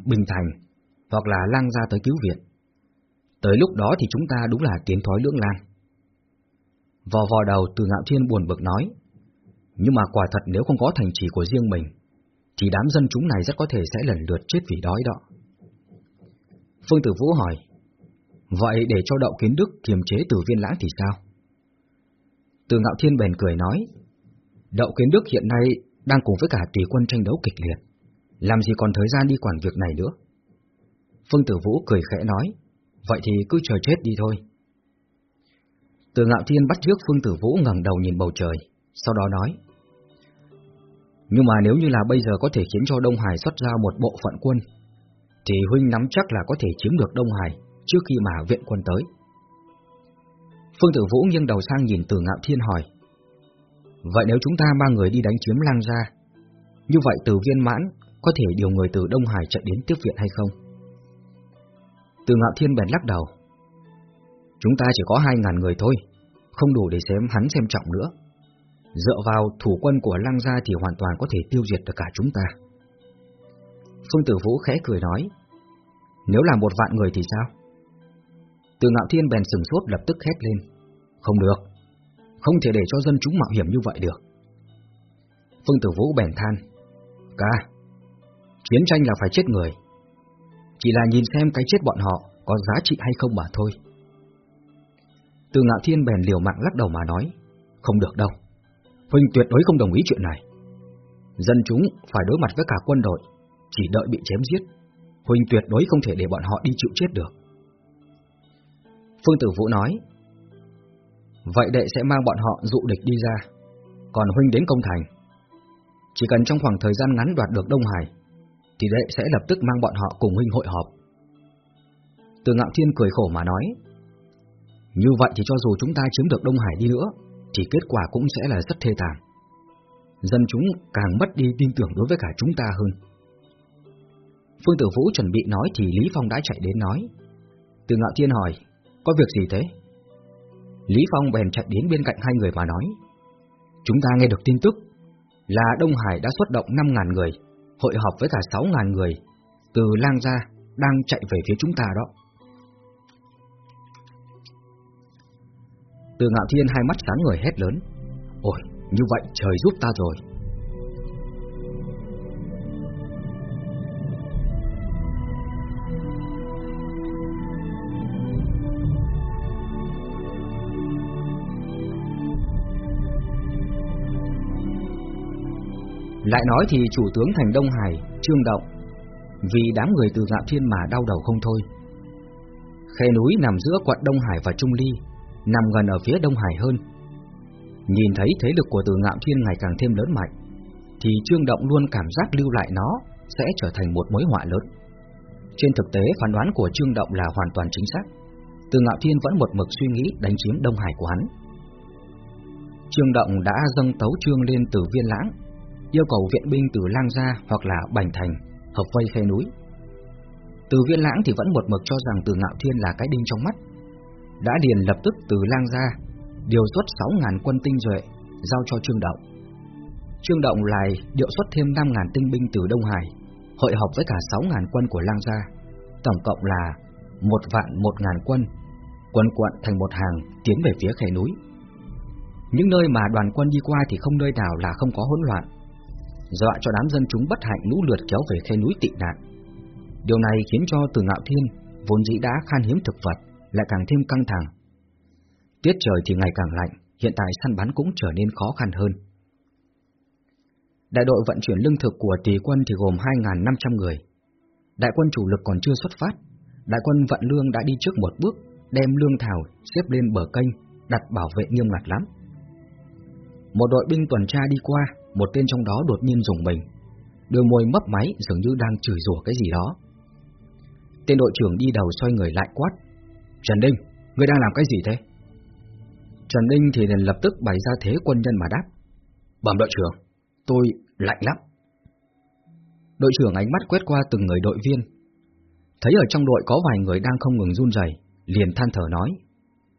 S1: Bình Thành, hoặc là lang ra tới cứu viện. Tới lúc đó thì chúng ta đúng là tiến thói lưỡng nan. Vò vò đầu từ ngạo thiên buồn bực nói, nhưng mà quả thật nếu không có thành trì của riêng mình, thì đám dân chúng này rất có thể sẽ lần lượt chết vì đói đó. Phương Tử Vũ hỏi, vậy để cho đậu kiến đức kiềm chế từ viên lãng thì sao? Từ ngạo thiên bền cười nói, đậu kiến đức hiện nay đang cùng với cả tùy quân tranh đấu kịch liệt, làm gì còn thời gian đi quản việc này nữa. Phương Tử Vũ cười khẽ nói, vậy thì cứ chờ chết đi thôi. Từ ngạo thiên bắt trước Phương Tử Vũ ngẩng đầu nhìn bầu trời, sau đó nói. Nhưng mà nếu như là bây giờ có thể khiến cho Đông Hải xuất ra một bộ phận quân, thì Huynh nắm chắc là có thể chiếm được Đông Hải trước khi mà viện quân tới. Phương Tử Vũ nghiêng đầu sang nhìn Từ Ngạo Thiên hỏi, Vậy nếu chúng ta ba người đi đánh chiếm lang gia, như vậy từ viên mãn có thể điều người từ Đông Hải chạy đến tiếp viện hay không? Từ ngạo thiên bèn lắc đầu. Chúng ta chỉ có hai ngàn người thôi, không đủ để xem hắn xem trọng nữa. Dựa vào thủ quân của lang Gia thì hoàn toàn có thể tiêu diệt được cả chúng ta. Phương Tử Vũ khẽ cười nói, nếu là một vạn người thì sao? Từ ngạo thiên bèn sừng sốt lập tức hét lên, không được, không thể để cho dân chúng mạo hiểm như vậy được. Phương Tử Vũ bèn than, ca, chiến tranh là phải chết người, chỉ là nhìn xem cái chết bọn họ có giá trị hay không mà thôi. Từ ngạo thiên bèn liều mạng lắc đầu mà nói, không được đâu, Huynh tuyệt đối không đồng ý chuyện này. Dân chúng phải đối mặt với cả quân đội, chỉ đợi bị chém giết. Huynh tuyệt đối không thể để bọn họ đi chịu chết được. Phương Tử Vũ nói, Vậy đệ sẽ mang bọn họ dụ địch đi ra, còn Huynh đến công thành. Chỉ cần trong khoảng thời gian ngắn đoạt được Đông Hải, thì đệ sẽ lập tức mang bọn họ cùng Huynh hội họp. Từ Ngạo Thiên cười khổ mà nói, Như vậy thì cho dù chúng ta chiếm được Đông Hải đi nữa, thì kết quả cũng sẽ là rất thê thảm. Dân chúng càng mất đi tin tưởng đối với cả chúng ta hơn. Phương Tử Vũ chuẩn bị nói thì Lý Phong đã chạy đến nói. Từ Ngạo Thiên hỏi, có việc gì thế? Lý Phong bèn chạy đến bên cạnh hai người mà nói. Chúng ta nghe được tin tức là Đông Hải đã xuất động 5.000 người, hội họp với cả 6.000 người, từ Lang Gia đang chạy về phía chúng ta đó. Từ ngạo thiên hai mắt sáng người hét lớn Ôi, như vậy trời giúp ta rồi Lại nói thì chủ tướng thành Đông Hải, Trương Động Vì đám người từ ngạo thiên mà đau đầu không thôi Khe núi nằm giữa quận Đông Hải và Trung Ly nằm gần ở phía Đông Hải hơn. Nhìn thấy thế lực của từ ngạo thiên ngày càng thêm lớn mạnh, thì Trương Động luôn cảm giác lưu lại nó sẽ trở thành một mối họa lớn. Trên thực tế, phán đoán của Trương Động là hoàn toàn chính xác. Từ ngạo thiên vẫn một mực suy nghĩ đánh chiếm Đông Hải của hắn. Trương Động đã dâng tấu trương lên từ viên lãng, yêu cầu viện binh từ Lang Gia hoặc là Bành Thành, hợp vây khe núi. Từ viên lãng thì vẫn một mực cho rằng từ ngạo thiên là cái đinh trong mắt, đã liền lập tức từ lang Gia điều xuất 6.000 quân tinh nhuệ giao cho Trương Động. Trương Động lại điệu xuất thêm 5.000 tinh binh từ Đông Hải, hội họp với cả 6.000 quân của lang gia, tổng cộng là một vạn một ngàn quân, quân quận thành một hàng tiến về phía khe núi. Những nơi mà đoàn quân đi qua thì không nơi nào là không có hỗn loạn, dọa cho đám dân chúng bất hạnh lũ lượt kéo về khe núi tị nạn. Điều này khiến cho Từ Ngạo Thiên vốn dĩ đã khan hiếm thực vật lại càng thêm căng thẳng. Tiết trời thì ngày càng lạnh, hiện tại săn bắn cũng trở nên khó khăn hơn. Đại đội vận chuyển lương thực của tỷ quân thì gồm 2.500 người. Đại quân chủ lực còn chưa xuất phát, đại quân vận lương đã đi trước một bước, đem lương thảo xếp lên bờ kênh, đặt bảo vệ nghiêm ngặt lắm. Một đội binh tuần tra đi qua, một tên trong đó đột nhiên dùng mình, đôi môi mấp máy dường như đang chửi rủa cái gì đó. Tên đội trưởng đi đầu xoay người lại quát, Trần Đinh, ngươi đang làm cái gì thế? Trần Đinh thì liền lập tức bày ra thế quân nhân mà đáp. Bẩm đội trưởng, tôi lạnh lắm. Đội trưởng ánh mắt quét qua từng người đội viên. Thấy ở trong đội có vài người đang không ngừng run rẩy, liền than thở nói.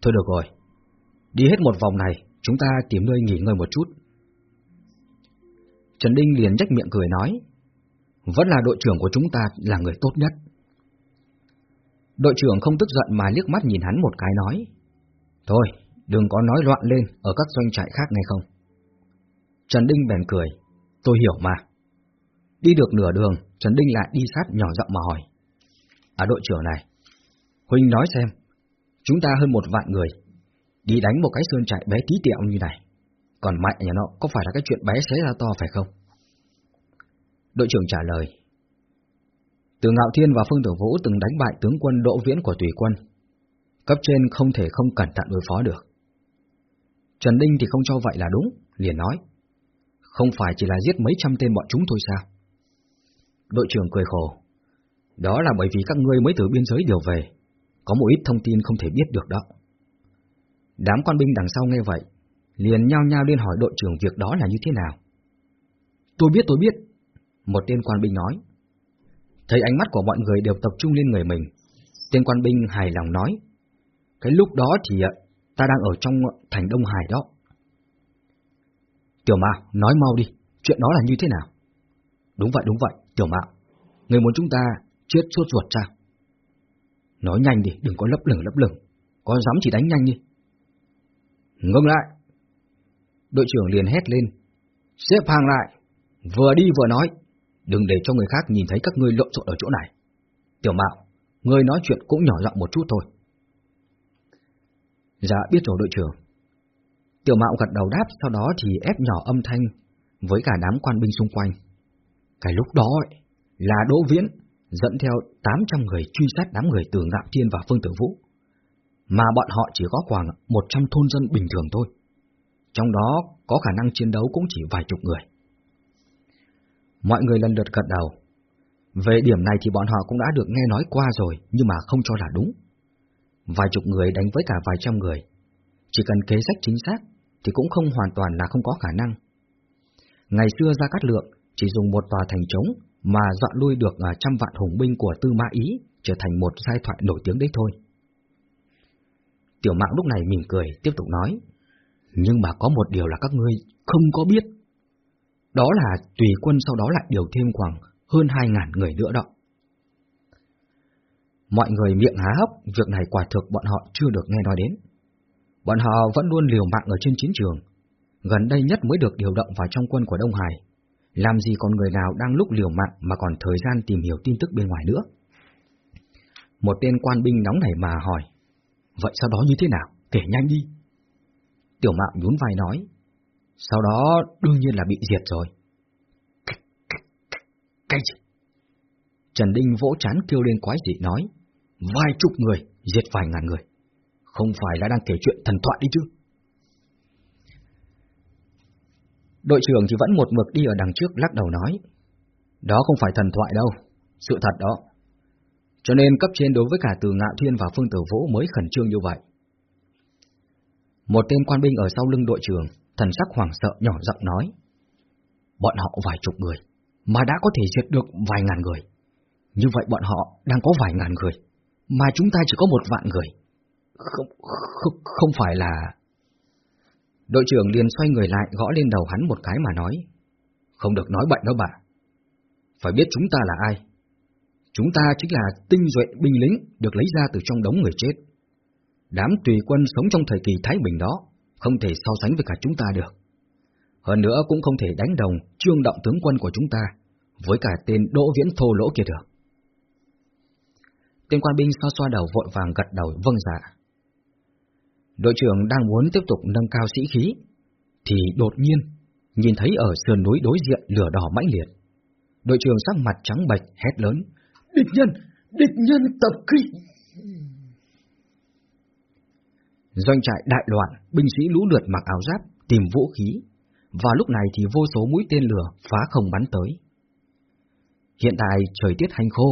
S1: Thôi được rồi, đi hết một vòng này, chúng ta tìm nơi nghỉ ngơi một chút. Trần Đinh liền nhếch miệng cười nói. Vẫn là đội trưởng của chúng ta là người tốt nhất. Đội trưởng không tức giận mà liếc mắt nhìn hắn một cái nói. Thôi, đừng có nói loạn lên ở các doanh trại khác nghe không. Trần Đinh bèn cười. Tôi hiểu mà. Đi được nửa đường, Trần Đinh lại đi sát nhỏ giọng mà hỏi. À đội trưởng này, Huynh nói xem, chúng ta hơn một vạn người, đi đánh một cái sơn trại bé tí tẹo như này, còn mạnh nhà nó có phải là cái chuyện bé xé ra to phải không? Đội trưởng trả lời, từ Ngạo Thiên và Phương Tử Vũ từng đánh bại tướng quân Đỗ Viễn của Tùy quân. Cấp trên không thể không cẩn thận đối phó được. Trần Đinh thì không cho vậy là đúng, liền nói. Không phải chỉ là giết mấy trăm tên bọn chúng thôi sao? Đội trưởng cười khổ. Đó là bởi vì các ngươi mới từ biên giới điều về, có một ít thông tin không thể biết được đó. Đám quan binh đằng sau nghe vậy, Liền nhao nhao lên hỏi đội trưởng việc đó là như thế nào.
S2: Tôi biết, tôi biết.
S1: Một tên quan binh nói. Thấy ánh mắt của mọi người đều tập trung lên người mình. Tên quan binh hài lòng nói. Cái lúc đó thì ờ, ta đang ở trong thành Đông Hải đó. Tiểu Mạo, nói mau đi, chuyện đó là như thế nào? Đúng vậy, đúng vậy, Tiểu Mạo. Người muốn chúng ta chết sốt ruột sao? Nói nhanh đi, đừng có lấp lửng lấp lửng. Có dám chỉ đánh nhanh đi. Ngưng lại. Đội trưởng liền hét lên. Xếp hàng lại. Vừa đi vừa nói. Đừng để cho người khác nhìn thấy các ngươi lộn xộn ở chỗ này. Tiểu Mạo, ngươi nói chuyện cũng nhỏ giọng một chút thôi. Dạ biết rồi đội trưởng. Tiểu Mạo gật đầu đáp, sau đó thì ép nhỏ âm thanh với cả đám quan binh xung quanh. Cái lúc đó ấy, là Đỗ Viễn dẫn theo 800 người truy sát đám người từ Ngạo Thiên và Phương Tử Vũ, mà bọn họ chỉ có khoảng 100 thôn dân bình thường thôi. Trong đó có khả năng chiến đấu cũng chỉ vài chục người. Mọi người lần lượt gật đầu. Về điểm này thì bọn họ cũng đã được nghe nói qua rồi, nhưng mà không cho là đúng. Vài chục người đánh với cả vài trăm người. Chỉ cần kế sách chính xác, thì cũng không hoàn toàn là không có khả năng. Ngày xưa Gia Cát Lượng chỉ dùng một tòa thành trống mà dọa lui được à, trăm vạn hùng binh của Tư Mã Ý trở thành một giai thoại nổi tiếng đấy thôi. Tiểu Mạo lúc này mỉm cười, tiếp tục nói, nhưng mà có một điều là các ngươi không có biết. Đó là tùy quân sau đó lại điều thêm khoảng hơn hai ngàn người nữa đó. Mọi người miệng há hốc, việc này quả thực bọn họ chưa được nghe nói đến. Bọn họ vẫn luôn liều mạng ở trên chiến trường, gần đây nhất mới được điều động vào trong quân của Đông Hải. Làm gì còn người nào đang lúc liều mạng mà còn thời gian tìm hiểu tin tức bên ngoài nữa? Một tên quan binh nóng nảy mà hỏi, vậy sau đó như thế nào? Kể nhanh đi. Tiểu mạo nhún vai nói, sau đó đương nhiên là bị diệt rồi. Cái gì? Trần Đinh vỗ chán kêu lên quái dị nói, vài chục người, diệt vài ngàn người. Không phải là đang kể chuyện thần thoại đi chứ? Đội trưởng thì vẫn một mực đi ở đằng trước lắc đầu nói, đó không phải thần thoại đâu, sự thật đó. Cho nên cấp trên đối với cả từ Ngạo Thiên và Phương Tử Vũ mới khẩn trương như vậy. Một tên quan binh ở sau lưng đội trưởng, thần sắc hoảng sợ nhỏ giọng nói, bọn họ vài chục người, mà đã có thể diệt được vài ngàn người. Như vậy bọn họ đang có vài ngàn người, mà chúng ta chỉ có một vạn người. Không, không, không phải là... Đội trưởng liền xoay người lại gõ lên đầu hắn một cái mà nói. Không được nói bệnh đó bà. Phải biết chúng ta là ai. Chúng ta chính là tinh duệ binh lính được lấy ra từ trong đống người chết. Đám tùy quân sống trong thời kỳ Thái Bình đó không thể so sánh với cả chúng ta được. Hơn nữa cũng không thể đánh đồng trương động tướng quân của chúng ta với cả tên Đỗ Viễn thô lỗ kia được. Tên quan binh xoa xoa đầu vội vàng gật đầu vâng dạ. Đội trưởng đang muốn tiếp tục nâng cao sĩ khí, thì đột nhiên nhìn thấy ở sườn núi đối diện lửa đỏ mãnh liệt. Đội trưởng sắc mặt trắng bệch hét lớn: "Địch nhân, địch nhân tập kích!" Doanh trại đại loạn, binh sĩ lũ lượt mặc áo giáp, tìm vũ khí, và lúc này thì vô số mũi tên lửa phá không bắn tới. Hiện tại trời tiết hành khô,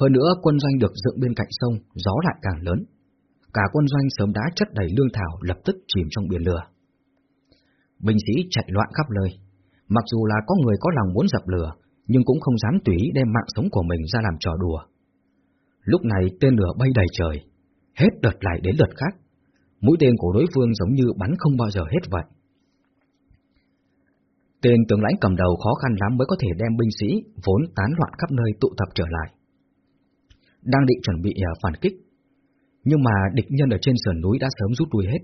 S1: hơn nữa quân doanh được dựng bên cạnh sông, gió lại càng lớn. Cả quân doanh sớm đã chất đầy lương thảo lập tức chìm trong biển lửa. Binh sĩ chạy loạn khắp nơi, mặc dù là có người có lòng muốn dập lửa, nhưng cũng không dám tùy đem mạng sống của mình ra làm trò đùa. Lúc này tên lửa bay đầy trời, hết đợt lại đến đợt khác, mũi tên của đối phương giống như bắn không bao giờ hết vậy. Tên tướng lãnh cầm đầu khó khăn lắm mới có thể đem binh sĩ vốn tán loạn khắp nơi tụ tập trở lại. Đang định chuẩn bị à, phản kích, nhưng mà địch nhân ở trên sườn núi đã sớm rút lui hết.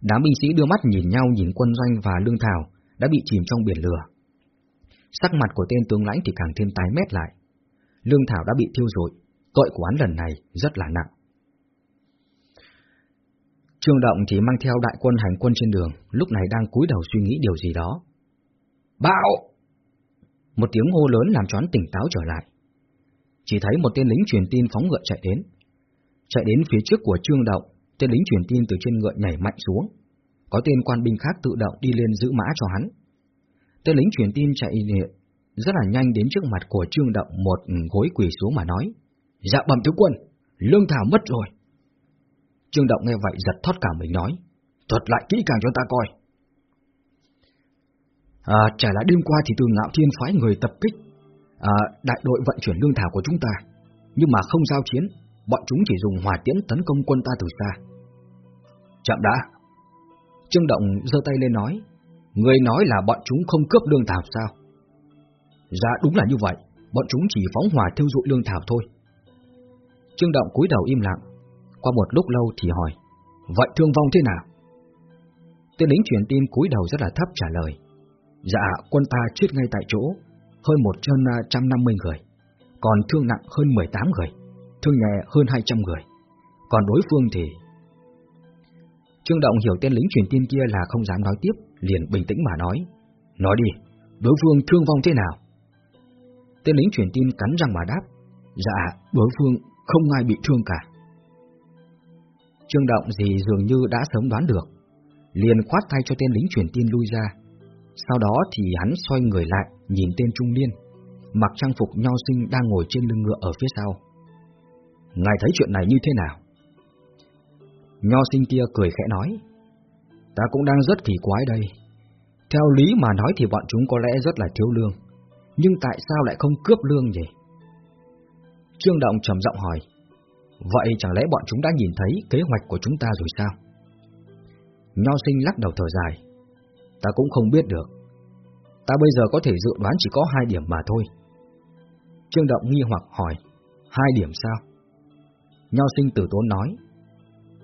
S1: Đám binh sĩ đưa mắt nhìn nhau nhìn quân doanh và lương thảo đã bị chìm trong biển lửa. Sắc mặt của tên tướng lãnh thì càng thêm tái mét lại. Lương thảo đã bị thiêu rụi, tội của hắn lần này rất là nặng. Trương Động chỉ mang theo đại quân hành quân trên đường, lúc này đang cúi đầu suy nghĩ điều gì đó. Bạo! Một tiếng hô lớn làm choán tỉnh táo trở lại. Chỉ thấy một tên lính truyền tin phóng ngựa chạy đến. Chạy đến phía trước của Trương Động, tên lính truyền tin từ trên ngựa nhảy mạnh xuống. Có tên quan binh khác tự động đi lên giữ mã cho hắn. Tên lính truyền tin chạy rất là nhanh đến trước mặt của Trương Động một gối quỳ xuống mà nói. Dạ bẩm tướng quân, lương thảo mất rồi. Trương Động nghe vậy giật thoát cả mình nói.
S2: thuật lại kỹ càng cho ta coi.
S1: À, trả lại đêm qua thì từ ngạo thiên phái người tập kích à, đại đội vận chuyển lương thảo của chúng ta, nhưng mà không giao chiến, bọn chúng chỉ dùng hỏa tiễn tấn công quân ta từ xa.
S2: Chậm đã.
S1: Trương Động giơ tay lên nói, người nói là bọn chúng không cướp lương thảo sao? Dạ đúng là như vậy, bọn chúng chỉ phóng hỏa thiêu dụi lương thảo thôi. Trương Động cúi đầu im lặng, qua một lúc lâu thì hỏi, vậy thương vong thế nào? Tên lính truyền tin cúi đầu rất là thấp trả lời, dạ quân ta chết ngay tại chỗ, hơn một chân à, trăm năm mươi người, còn thương nặng hơn 18 người, thương nhẹ hơn 200 người, còn đối phương thì... Trương Động hiểu tên lính truyền tin kia là không dám nói tiếp, liền bình tĩnh mà nói, nói đi, đối phương thương vong thế nào? Tên lính truyền tin cắn răng mà đáp, dạ đối phương không ai bị thương cả. Trương Động gì dường như đã sớm đoán được, liền khoát tay cho tên lính truyền tin lui ra. Sau đó thì hắn xoay người lại, nhìn tên trung niên, mặc trang phục nho sinh đang ngồi trên lưng ngựa ở phía sau. Ngài thấy chuyện này như thế nào? Nho sinh kia cười khẽ nói, ta cũng đang rất kỳ quái đây. Theo lý mà nói thì bọn chúng có lẽ rất là thiếu lương, nhưng tại sao lại không cướp lương vậy? Trương Động trầm giọng hỏi, vậy chẳng lẽ bọn chúng đã nhìn thấy kế hoạch của chúng ta rồi sao? Nho sinh lắc đầu thở dài, ta cũng không biết được. Ta bây giờ có thể dự đoán chỉ có hai điểm mà thôi. Trương Động nghi hoặc hỏi, hai điểm sao? Nho sinh tử tốn nói,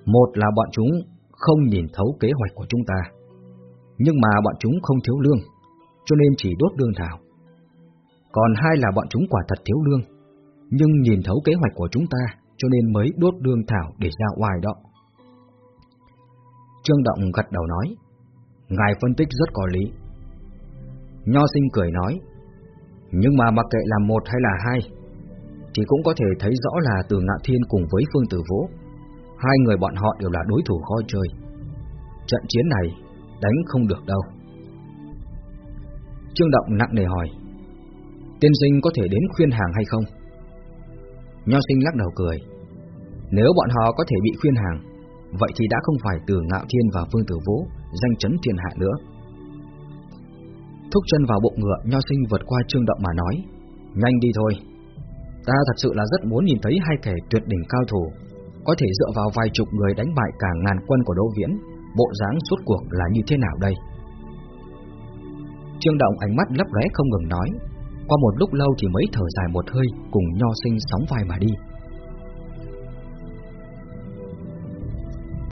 S1: một là bọn chúng không nhìn thấu kế hoạch của chúng ta, nhưng mà bọn chúng không thiếu lương, cho nên chỉ đốt lương thảo. Còn hai là bọn chúng quả thật thiếu lương, nhưng nhìn thấu kế hoạch của chúng ta, cho nên mới đốt đương thảo để ra ngoài đó. Trương Động gật đầu nói, Ngài phân tích rất có lý. Nho sinh cười nói, nhưng mà mặc kệ là một hay là hai, chỉ cũng có thể thấy rõ là từ Ngạ thiên cùng với phương tử vũ, hai người bọn họ đều là đối thủ khó chơi. Trận chiến này đánh không được đâu. Trương Động nặng nề hỏi, tiên sinh có thể đến khuyên hàng hay không? Nho sinh lắc đầu cười, nếu bọn họ có thể bị khuyên hàng, vậy thì đã không phải từ ngạo thiên và phương tử vũ danh chấn thiên hạ nữa. Thúc chân vào bụng ngựa, nho sinh vượt qua trương động mà nói, nhanh đi thôi. Ta thật sự là rất muốn nhìn thấy hai kẻ tuyệt đỉnh cao thủ, có thể dựa vào vài chục người đánh bại cả ngàn quân của Đỗ Viễn, bộ dáng suốt cuộc là như thế nào đây? Trương Động ánh mắt lấp lóe không ngừng nói, qua một lúc lâu thì mới thở dài một hơi cùng nho sinh sóng vai mà đi.